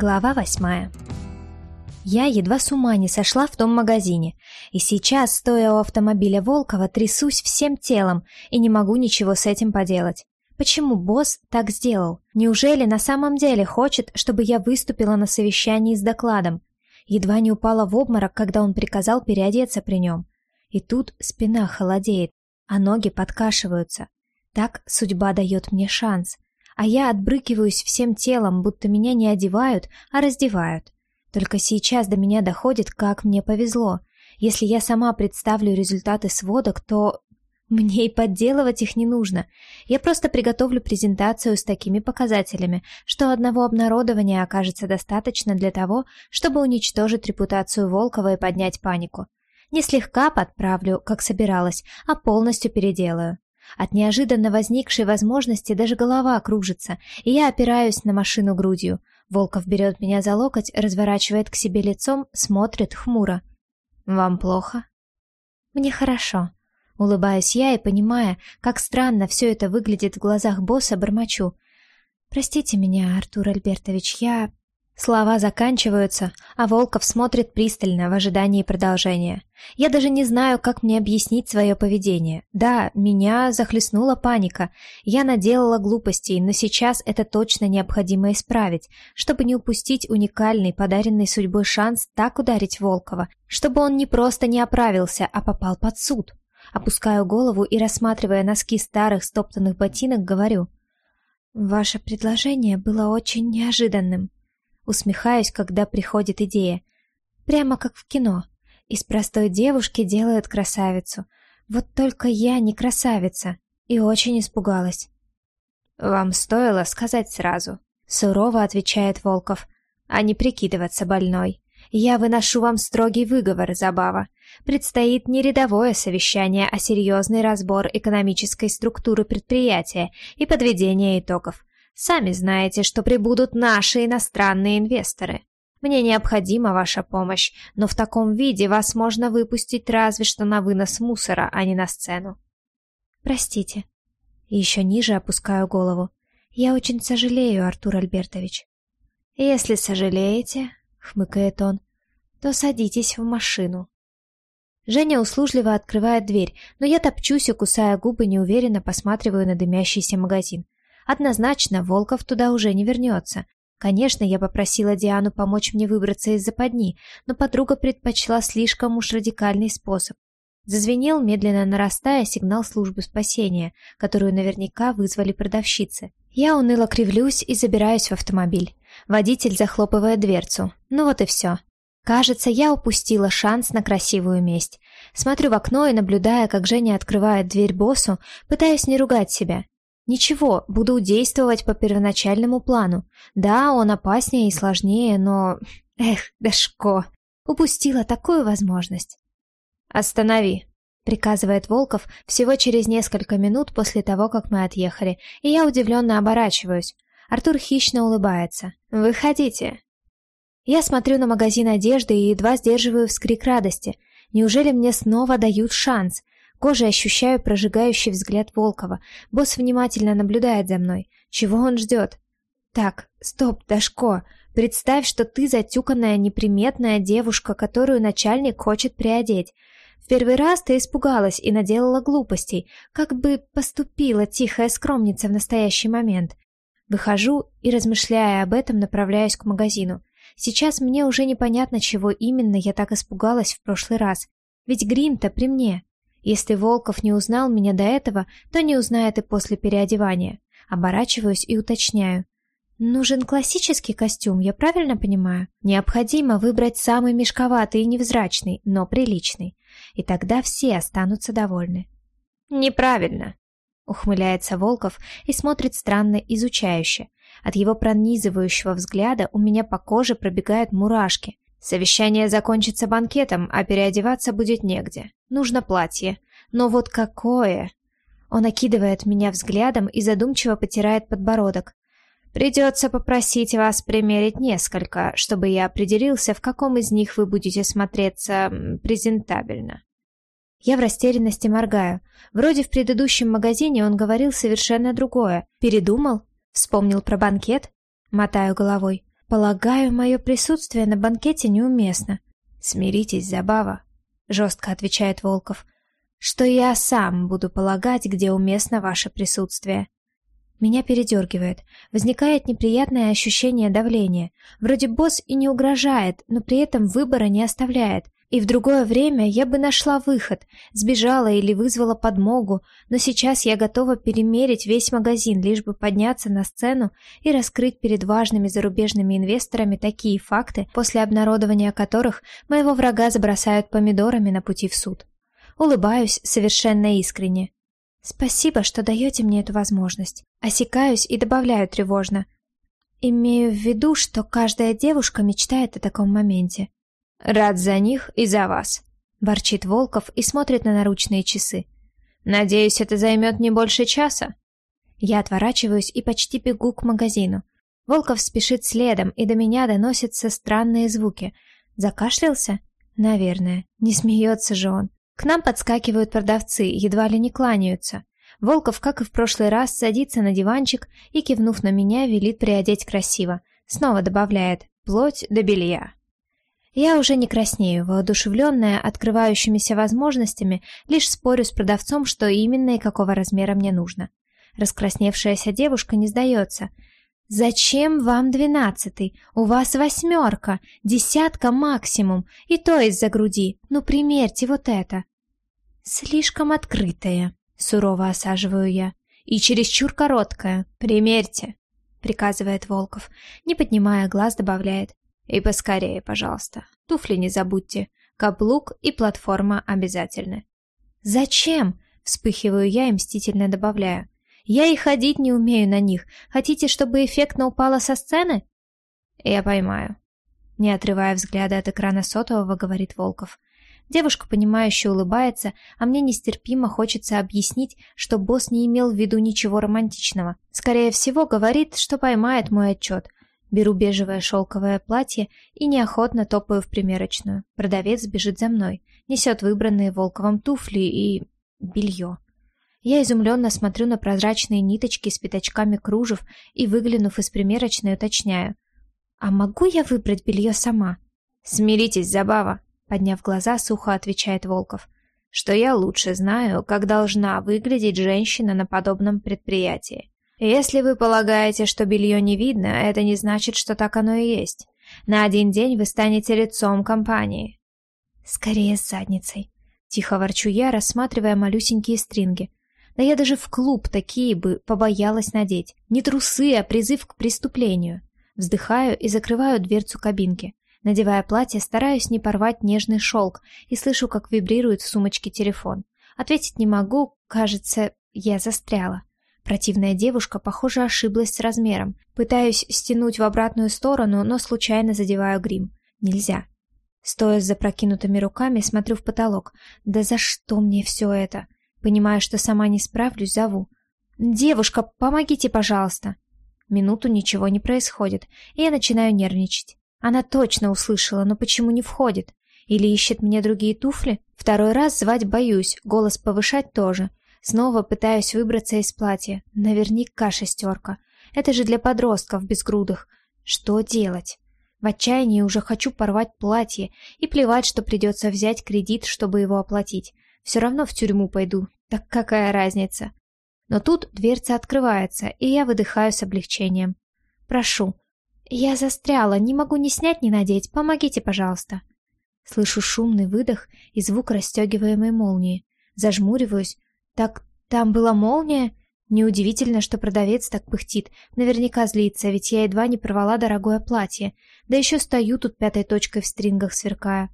Глава восьмая. Я едва с ума не сошла в том магазине, и сейчас, стоя у автомобиля Волкова, трясусь всем телом и не могу ничего с этим поделать. Почему босс так сделал? Неужели на самом деле хочет, чтобы я выступила на совещании с докладом? Едва не упала в обморок, когда он приказал переодеться при нем. И тут спина холодеет, а ноги подкашиваются. Так судьба дает мне шанс — а я отбрыкиваюсь всем телом, будто меня не одевают, а раздевают. Только сейчас до меня доходит, как мне повезло. Если я сама представлю результаты сводок, то мне и подделывать их не нужно. Я просто приготовлю презентацию с такими показателями, что одного обнародования окажется достаточно для того, чтобы уничтожить репутацию Волкова и поднять панику. Не слегка подправлю, как собиралась, а полностью переделаю. От неожиданно возникшей возможности даже голова кружится, и я опираюсь на машину грудью. Волков берет меня за локоть, разворачивает к себе лицом, смотрит хмуро. «Вам плохо?» «Мне хорошо». Улыбаюсь я и, понимая, как странно все это выглядит в глазах босса, бормочу. «Простите меня, Артур Альбертович, я Слова заканчиваются, а Волков смотрит пристально в ожидании продолжения. Я даже не знаю, как мне объяснить свое поведение. Да, меня захлестнула паника. Я наделала глупостей, но сейчас это точно необходимо исправить, чтобы не упустить уникальный, подаренный судьбой шанс так ударить Волкова, чтобы он не просто не оправился, а попал под суд. Опускаю голову и, рассматривая носки старых стоптанных ботинок, говорю. «Ваше предложение было очень неожиданным». Усмехаюсь, когда приходит идея. Прямо как в кино. Из простой девушки делают красавицу. Вот только я не красавица. И очень испугалась. «Вам стоило сказать сразу», — сурово отвечает Волков, «а не прикидываться больной. Я выношу вам строгий выговор, Забава. Предстоит не рядовое совещание, а серьезный разбор экономической структуры предприятия и подведение итогов. Сами знаете, что прибудут наши иностранные инвесторы. Мне необходима ваша помощь, но в таком виде вас можно выпустить разве что на вынос мусора, а не на сцену. Простите. Еще ниже опускаю голову. Я очень сожалею, Артур Альбертович. Если сожалеете, хмыкает он, то садитесь в машину. Женя услужливо открывает дверь, но я топчусь и, кусая губы, неуверенно посматриваю на дымящийся магазин. Однозначно, Волков туда уже не вернется. Конечно, я попросила Диану помочь мне выбраться из западни, но подруга предпочла слишком уж радикальный способ. Зазвенел, медленно нарастая, сигнал службы спасения, которую наверняка вызвали продавщицы. Я уныло кривлюсь и забираюсь в автомобиль. Водитель захлопывает дверцу. Ну вот и все. Кажется, я упустила шанс на красивую месть. Смотрю в окно и, наблюдая, как Женя открывает дверь боссу, пытаюсь не ругать себя. Ничего, буду действовать по первоначальному плану. Да, он опаснее и сложнее, но... Эх, Дашко, упустила такую возможность. «Останови», — приказывает Волков всего через несколько минут после того, как мы отъехали, и я удивленно оборачиваюсь. Артур хищно улыбается. «Выходите». Я смотрю на магазин одежды и едва сдерживаю вскрик радости. Неужели мне снова дают шанс? Кожей ощущаю прожигающий взгляд Волкова. Босс внимательно наблюдает за мной. Чего он ждет? Так, стоп, Дашко. Представь, что ты затюканная неприметная девушка, которую начальник хочет приодеть. В первый раз ты испугалась и наделала глупостей, как бы поступила тихая скромница в настоящий момент. Выхожу и, размышляя об этом, направляюсь к магазину. Сейчас мне уже непонятно, чего именно я так испугалась в прошлый раз. Ведь грим-то при мне. Если Волков не узнал меня до этого, то не узнает и после переодевания. Оборачиваюсь и уточняю. Нужен классический костюм, я правильно понимаю? Необходимо выбрать самый мешковатый и невзрачный, но приличный. И тогда все останутся довольны. Неправильно, ухмыляется Волков и смотрит странно изучающе. От его пронизывающего взгляда у меня по коже пробегают мурашки. Совещание закончится банкетом, а переодеваться будет негде. Нужно платье. Но вот какое? Он окидывает меня взглядом и задумчиво потирает подбородок. Придется попросить вас примерить несколько, чтобы я определился, в каком из них вы будете смотреться презентабельно. Я в растерянности моргаю. Вроде в предыдущем магазине он говорил совершенно другое. Передумал? Вспомнил про банкет? Мотаю головой. Полагаю, мое присутствие на банкете неуместно. Смиритесь, Забава, жестко отвечает Волков, что я сам буду полагать, где уместно ваше присутствие. Меня передергивает. Возникает неприятное ощущение давления. Вроде босс и не угрожает, но при этом выбора не оставляет. И в другое время я бы нашла выход, сбежала или вызвала подмогу, но сейчас я готова перемерить весь магазин, лишь бы подняться на сцену и раскрыть перед важными зарубежными инвесторами такие факты, после обнародования которых моего врага забросают помидорами на пути в суд. Улыбаюсь совершенно искренне. Спасибо, что даете мне эту возможность. Осекаюсь и добавляю тревожно. Имею в виду, что каждая девушка мечтает о таком моменте. «Рад за них и за вас», — ворчит Волков и смотрит на наручные часы. «Надеюсь, это займет не больше часа?» Я отворачиваюсь и почти бегу к магазину. Волков спешит следом, и до меня доносятся странные звуки. Закашлялся? Наверное. Не смеется же он. К нам подскакивают продавцы, едва ли не кланяются. Волков, как и в прошлый раз, садится на диванчик и, кивнув на меня, велит приодеть красиво. Снова добавляет «плоть до белья». Я уже не краснею, воодушевленная открывающимися возможностями, лишь спорю с продавцом, что именно и какого размера мне нужно. Раскрасневшаяся девушка не сдается. «Зачем вам двенадцатый? У вас восьмерка, десятка максимум, и то из-за груди. Ну, примерьте вот это». «Слишком открытая», — сурово осаживаю я. «И чересчур короткая. Примерьте», — приказывает Волков. Не поднимая глаз, добавляет. И поскорее, пожалуйста. Туфли не забудьте. Каблук и платформа обязательны. Зачем? Вспыхиваю я и мстительно добавляю. Я и ходить не умею на них. Хотите, чтобы эффектно упала со сцены? Я поймаю. Не отрывая взгляда от экрана сотового, говорит Волков. Девушка, понимающе улыбается, а мне нестерпимо хочется объяснить, что босс не имел в виду ничего романтичного. Скорее всего, говорит, что поймает мой отчет, Беру бежевое шелковое платье и неохотно топаю в примерочную. Продавец бежит за мной, несет выбранные Волковым туфли и... белье. Я изумленно смотрю на прозрачные ниточки с пятачками кружев и, выглянув из примерочной, уточняю. «А могу я выбрать белье сама?» «Смиритесь, Забава!» — подняв глаза, сухо отвечает Волков. «Что я лучше знаю, как должна выглядеть женщина на подобном предприятии. Если вы полагаете, что белье не видно, это не значит, что так оно и есть. На один день вы станете лицом компании. Скорее с задницей. Тихо ворчу я, рассматривая малюсенькие стринги. Да я даже в клуб такие бы побоялась надеть. Не трусы, а призыв к преступлению. Вздыхаю и закрываю дверцу кабинки. Надевая платье, стараюсь не порвать нежный шелк и слышу, как вибрирует в сумочке телефон. Ответить не могу, кажется, я застряла. Противная девушка, похоже, ошиблась с размером. Пытаюсь стянуть в обратную сторону, но случайно задеваю грим. Нельзя. Стоя с запрокинутыми руками, смотрю в потолок. Да за что мне все это? Понимаю, что сама не справлюсь, зову. «Девушка, помогите, пожалуйста!» Минуту ничего не происходит, и я начинаю нервничать. Она точно услышала, но почему не входит? Или ищет мне другие туфли? Второй раз звать боюсь, голос повышать тоже. Снова пытаюсь выбраться из платья. Наверняка шестерка. Это же для подростков безгрудых. Что делать? В отчаянии уже хочу порвать платье и плевать, что придется взять кредит, чтобы его оплатить. Все равно в тюрьму пойду. Так какая разница? Но тут дверца открывается, и я выдыхаю с облегчением. Прошу. Я застряла, не могу ни снять, ни надеть. Помогите, пожалуйста. Слышу шумный выдох и звук расстегиваемой молнии. Зажмуриваюсь, так там была молния? Неудивительно, что продавец так пыхтит. Наверняка злится, ведь я едва не порвала дорогое платье. Да еще стою тут пятой точкой в стрингах сверкая.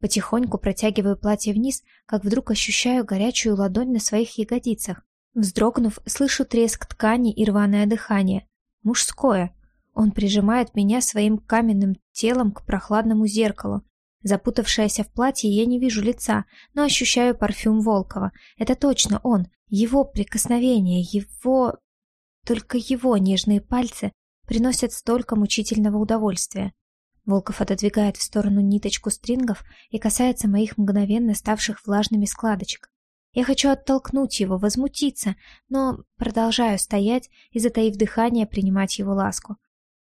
Потихоньку протягиваю платье вниз, как вдруг ощущаю горячую ладонь на своих ягодицах. Вздрогнув, слышу треск ткани и рваное дыхание. Мужское. Он прижимает меня своим каменным телом к прохладному зеркалу. Запутавшаяся в платье, я не вижу лица, но ощущаю парфюм Волкова. Это точно он. Его прикосновение, его... Только его нежные пальцы приносят столько мучительного удовольствия. Волков отодвигает в сторону ниточку стрингов и касается моих мгновенно ставших влажными складочек. Я хочу оттолкнуть его, возмутиться, но продолжаю стоять и, затаив дыхание, принимать его ласку.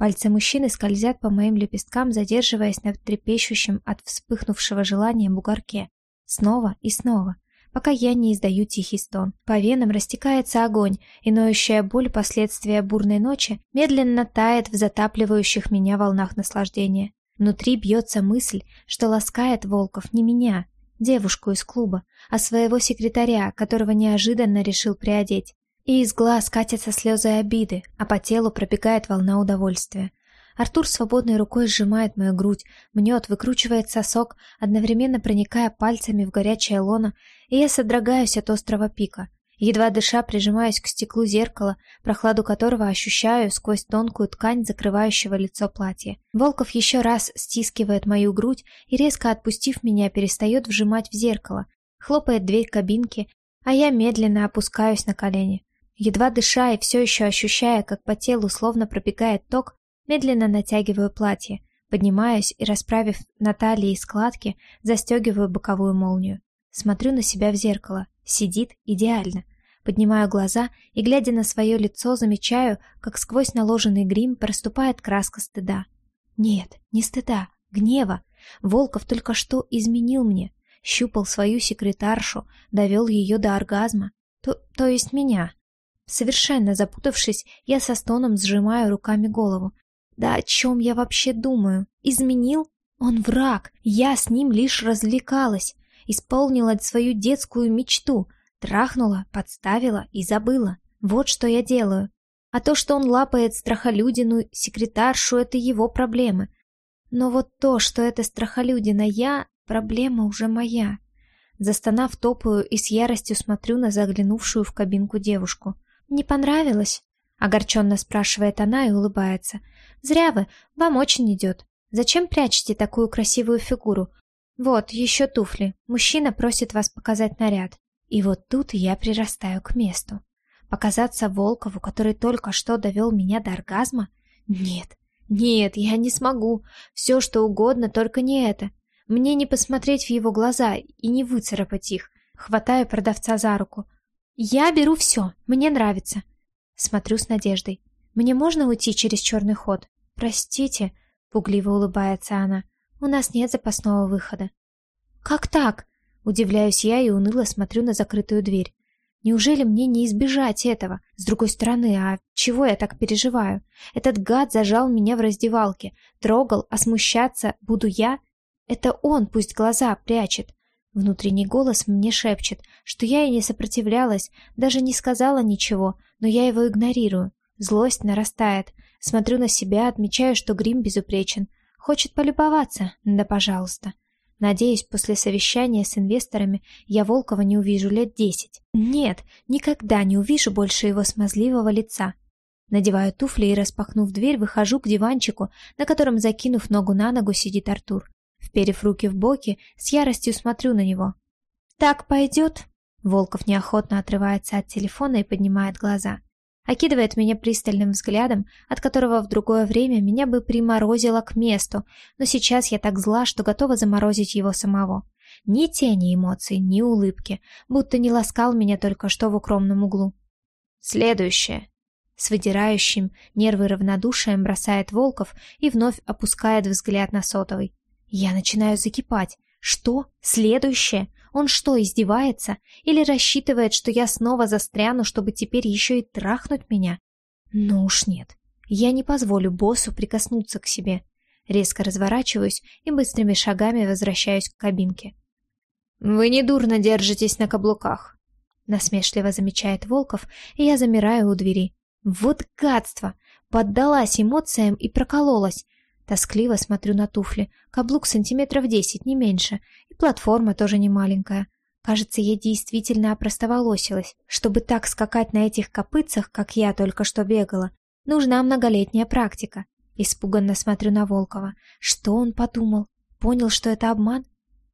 Пальцы мужчины скользят по моим лепесткам, задерживаясь на трепещущем от вспыхнувшего желания бугорке. Снова и снова, пока я не издаю тихий стон. По венам растекается огонь, и ноющая боль последствия бурной ночи медленно тает в затапливающих меня волнах наслаждения. Внутри бьется мысль, что ласкает Волков не меня, девушку из клуба, а своего секретаря, которого неожиданно решил приодеть. И из глаз катятся слезы обиды, а по телу пробегает волна удовольствия. Артур свободной рукой сжимает мою грудь, мнет, выкручивает сосок, одновременно проникая пальцами в горячее лоно, и я содрогаюсь от острого пика. Едва дыша, прижимаюсь к стеклу зеркала, прохладу которого ощущаю сквозь тонкую ткань закрывающего лицо платья. Волков еще раз стискивает мою грудь и, резко отпустив меня, перестает вжимать в зеркало, хлопает дверь кабинки, а я медленно опускаюсь на колени. Едва дыша и все еще ощущая, как по телу словно пробегает ток, медленно натягиваю платье, поднимаюсь и, расправив на талии складки, застегиваю боковую молнию. Смотрю на себя в зеркало. Сидит идеально. Поднимаю глаза и, глядя на свое лицо, замечаю, как сквозь наложенный грим проступает краска стыда. Нет, не стыда, гнева. Волков только что изменил мне. Щупал свою секретаршу, довел ее до оргазма. То, то есть меня. Совершенно запутавшись, я со стоном сжимаю руками голову. Да о чем я вообще думаю? Изменил? Он враг. Я с ним лишь развлекалась. Исполнила свою детскую мечту. Трахнула, подставила и забыла. Вот что я делаю. А то, что он лапает страхолюдину, секретаршу, это его проблемы. Но вот то, что это страхолюдина я, проблема уже моя. Застонав, топаю и с яростью смотрю на заглянувшую в кабинку девушку. «Не понравилось?» — огорченно спрашивает она и улыбается. «Зря вы, вам очень идет. Зачем прячете такую красивую фигуру? Вот, еще туфли. Мужчина просит вас показать наряд. И вот тут я прирастаю к месту. Показаться Волкову, который только что довел меня до оргазма? Нет, нет, я не смогу. Все, что угодно, только не это. Мне не посмотреть в его глаза и не выцарапать их. Хватаю продавца за руку. «Я беру все. Мне нравится». Смотрю с надеждой. «Мне можно уйти через черный ход?» «Простите», — пугливо улыбается она. «У нас нет запасного выхода». «Как так?» — удивляюсь я и уныло смотрю на закрытую дверь. Неужели мне не избежать этого? С другой стороны, а чего я так переживаю? Этот гад зажал меня в раздевалке, трогал, а смущаться буду я? Это он пусть глаза прячет. Внутренний голос мне шепчет, что я и не сопротивлялась, даже не сказала ничего, но я его игнорирую. Злость нарастает. Смотрю на себя, отмечаю, что грим безупречен. Хочет полюбоваться? Да пожалуйста. Надеюсь, после совещания с инвесторами я Волкова не увижу лет десять. Нет, никогда не увижу больше его смазливого лица. Надеваю туфли и, распахнув дверь, выхожу к диванчику, на котором, закинув ногу на ногу, сидит Артур. Вперев руки в боки, с яростью смотрю на него. «Так пойдет?» Волков неохотно отрывается от телефона и поднимает глаза. Окидывает меня пристальным взглядом, от которого в другое время меня бы приморозило к месту, но сейчас я так зла, что готова заморозить его самого. Ни тени эмоций, ни улыбки, будто не ласкал меня только что в укромном углу. Следующее. С выдирающим нервы равнодушием бросает Волков и вновь опускает взгляд на сотовый. Я начинаю закипать. Что? Следующее? Он что, издевается? Или рассчитывает, что я снова застряну, чтобы теперь еще и трахнуть меня? Ну уж нет. Я не позволю боссу прикоснуться к себе. Резко разворачиваюсь и быстрыми шагами возвращаюсь к кабинке. «Вы недурно держитесь на каблуках», — насмешливо замечает Волков, и я замираю у двери. «Вот гадство! Поддалась эмоциям и прокололась. Тоскливо смотрю на туфли. Каблук сантиметров десять, не меньше. И платформа тоже не маленькая. Кажется, я действительно опростоволосилась. Чтобы так скакать на этих копытцах, как я только что бегала, нужна многолетняя практика. Испуганно смотрю на Волкова. Что он подумал? Понял, что это обман?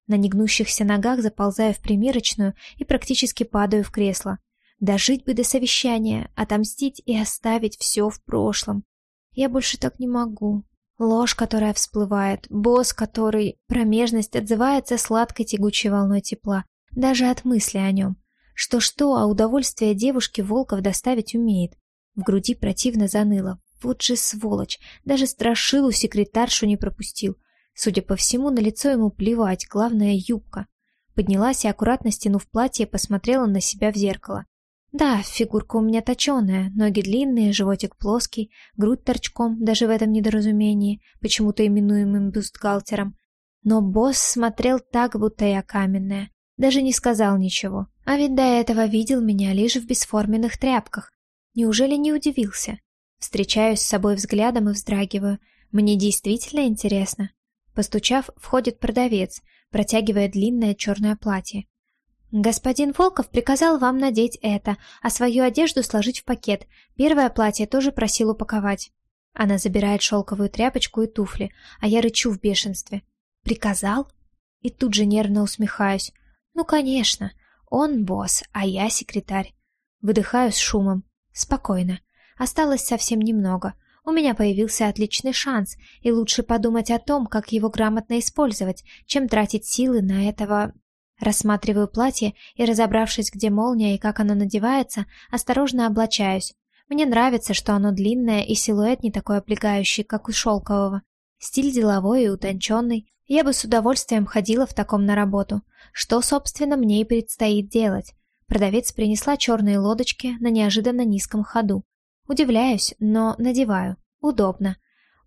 На негнущихся ногах заползаю в примерочную и практически падаю в кресло. Дожить бы до совещания, отомстить и оставить все в прошлом. Я больше так не могу. Ложь, которая всплывает, босс, который промежность отзывается сладкой тягучей волной тепла, даже от мысли о нем. Что-что, а удовольствие девушки Волков доставить умеет. В груди противно заныло. Вот же сволочь, даже страшилу секретаршу не пропустил. Судя по всему, на лицо ему плевать, главное юбка. Поднялась и, аккуратно стянув платье, посмотрела на себя в зеркало. Да, фигурка у меня точеная, ноги длинные, животик плоский, грудь торчком, даже в этом недоразумении, почему-то именуемым бюстгальтером. Но босс смотрел так, будто я каменная. Даже не сказал ничего. А ведь до этого видел меня лишь в бесформенных тряпках. Неужели не удивился? Встречаюсь с собой взглядом и вздрагиваю. Мне действительно интересно. Постучав, входит продавец, протягивая длинное черное платье. «Господин Волков приказал вам надеть это, а свою одежду сложить в пакет. Первое платье тоже просил упаковать». Она забирает шелковую тряпочку и туфли, а я рычу в бешенстве. «Приказал?» И тут же нервно усмехаюсь. «Ну, конечно, он босс, а я секретарь». Выдыхаю с шумом. Спокойно. Осталось совсем немного. У меня появился отличный шанс, и лучше подумать о том, как его грамотно использовать, чем тратить силы на этого Рассматриваю платье и, разобравшись, где молния и как оно надевается, осторожно облачаюсь. Мне нравится, что оно длинное и силуэт не такой облегающий, как у шелкового. Стиль деловой и утонченный. Я бы с удовольствием ходила в таком на работу. Что, собственно, мне и предстоит делать. Продавец принесла черные лодочки на неожиданно низком ходу. Удивляюсь, но надеваю. Удобно.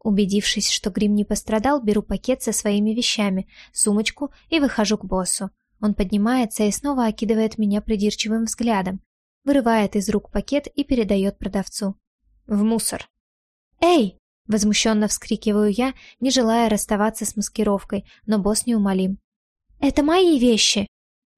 Убедившись, что грим не пострадал, беру пакет со своими вещами, сумочку и выхожу к боссу. Он поднимается и снова окидывает меня придирчивым взглядом, вырывает из рук пакет и передает продавцу. В мусор. «Эй!» — возмущенно вскрикиваю я, не желая расставаться с маскировкой, но босс неумолим. «Это мои вещи!»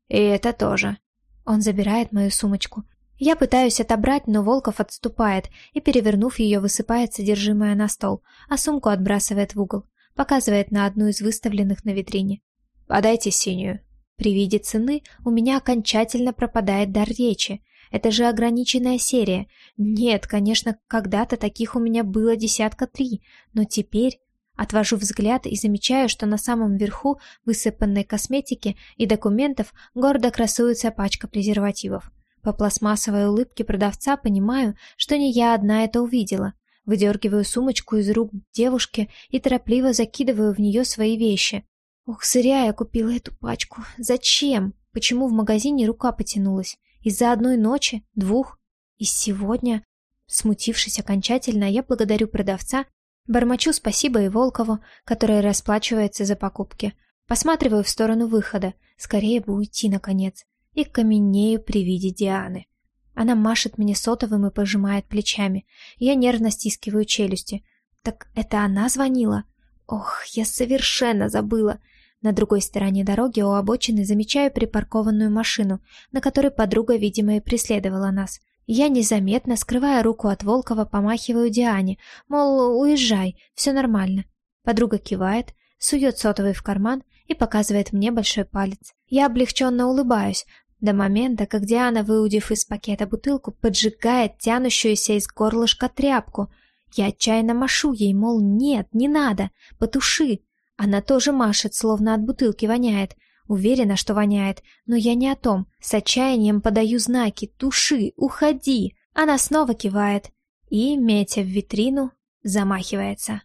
«И это тоже». Он забирает мою сумочку. Я пытаюсь отобрать, но Волков отступает и, перевернув ее, высыпает содержимое на стол, а сумку отбрасывает в угол, показывает на одну из выставленных на витрине. «Подайте синюю». При виде цены у меня окончательно пропадает дар речи. Это же ограниченная серия. Нет, конечно, когда-то таких у меня было десятка три, но теперь... Отвожу взгляд и замечаю, что на самом верху высыпанной косметики и документов гордо красуется пачка презервативов. По пластмассовой улыбке продавца понимаю, что не я одна это увидела. Выдергиваю сумочку из рук девушки и торопливо закидываю в нее свои вещи. Ох, зря я купила эту пачку. Зачем? Почему в магазине рука потянулась? Из-за одной ночи? Двух? И сегодня? Смутившись окончательно, я благодарю продавца, бормочу спасибо и Волкову, который расплачивается за покупки. Посматриваю в сторону выхода, скорее бы уйти, наконец, и каменею при виде Дианы. Она машет мне сотовым и пожимает плечами. Я нервно стискиваю челюсти. Так это она звонила? Ох, я совершенно забыла. На другой стороне дороги у обочины замечаю припаркованную машину, на которой подруга, видимо, и преследовала нас. Я незаметно, скрывая руку от Волкова, помахиваю Диане, мол, уезжай, все нормально. Подруга кивает, сует сотовый в карман и показывает мне большой палец. Я облегченно улыбаюсь, до момента, как Диана, выудив из пакета бутылку, поджигает тянущуюся из горлышка тряпку. Я отчаянно машу ей, мол, нет, не надо, потуши. Она тоже машет, словно от бутылки воняет. Уверена, что воняет, но я не о том. С отчаянием подаю знаки «Туши! Уходи!» Она снова кивает и, метя в витрину, замахивается.